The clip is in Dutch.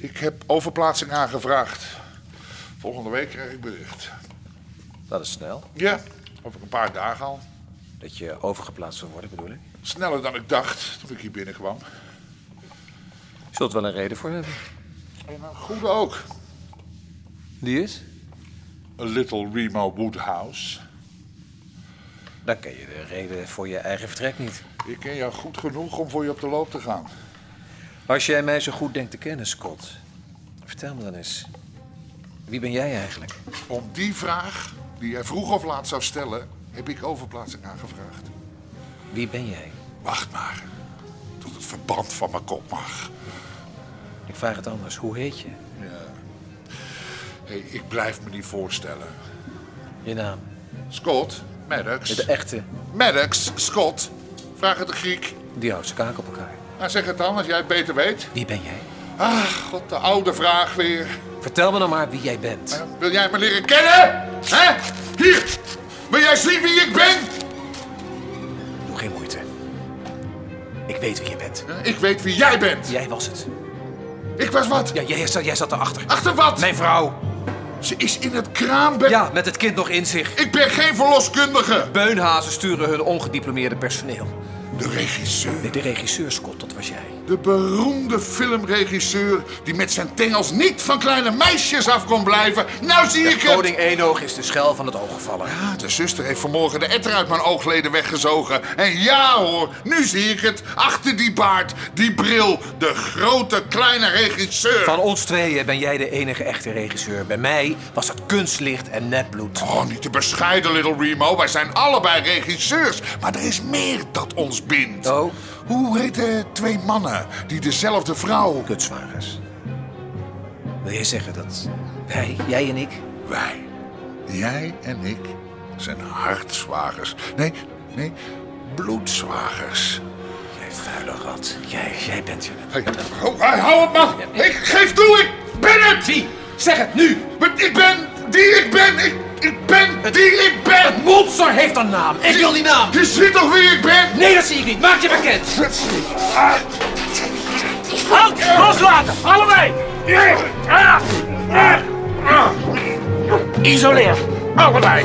Ik heb overplaatsing aangevraagd. Volgende week krijg ik bericht. Dat is snel. Ja, over een paar dagen al. Dat je overgeplaatst wil worden, bedoel ik. Sneller dan ik dacht toen ik hier binnenkwam. Je zult wel een reden voor hebben. En een goede ook. Die is? A Little Remo Woodhouse. Dan ken je de reden voor je eigen vertrek niet. Ik ken jou goed genoeg om voor je op de loop te gaan. Als jij mij zo goed denkt te kennen, Scott, vertel me dan eens. Wie ben jij eigenlijk? Om die vraag, die jij vroeg of laat zou stellen, heb ik overplaatsing aangevraagd. Wie ben jij? Wacht maar, tot het verband van mijn kop mag. Ik vraag het anders. Hoe heet je? Hey, ik blijf me niet voorstellen. Je naam? Scott, Maddox. De echte. Maddox, Scott. Vraag het de Griek. Die houdt zijn kaak op elkaar. Nou, zeg het dan, als jij het beter weet. Wie ben jij? Ah, god, de oude vraag weer. Vertel me dan maar wie jij bent. Eh, Wil jij me leren kennen? Hè? Hier! Wil jij zien wie ik ben? Doe geen moeite. Ik weet wie je bent. Eh, Ik weet wie jij bent. Jij was het. Ik was wat? Ja, jij, zat- jij zat erachter. Achter wat? Mijn vrouw. Ze is in het kraambed. Ja, met het kind nog in zich. Ik ben geen verloskundige. Beunhazen sturen hun ongediplomeerde personeel. De regisseur. Nee, de regisseur, Scott, dat was jij. De beroemde filmregisseur die met zijn tengels niet van kleine meisjes af kon blijven. Nou zie ik het. Koning Enoog is de schel van het oog gevallen. Ja, de zuster heeft vanmorgen de etter uit mijn oogleden weggezogen. En ja hoor, nu zie ik het. Achter die baard, die bril, de grote kleine regisseur. Van ons tweeën ben jij de enige echte regisseur. Bij mij was het kunstlicht en netbloed. Oh, niet te bescheiden, Little Remo. Wij zijn allebei regisseurs. Maar er is meer dat ons bindt. Oh? Hoe heten twee mannen die dezelfde vrouw... Kutzwagers. Wil je zeggen dat wij, jij en ik... Wij, jij en ik, zijn hartzwagers. Nee, nee, bloedzwagers. Jij vuile rat. Jij, jij bent je. Hey, hey, hou op, man. Ik geef toe, ik ben het. Wie? Zeg het nu! Ik ben die ik ben. Ik, ik ben die ik ben. Het monster heeft een naam. Ik wil die naam. Je ziet toch wie ik ben? Nee, dat zie ik niet. Maak je bekend. Halt! Loslaten! Allebei! Ah! Ah! Isoleer! Allebei!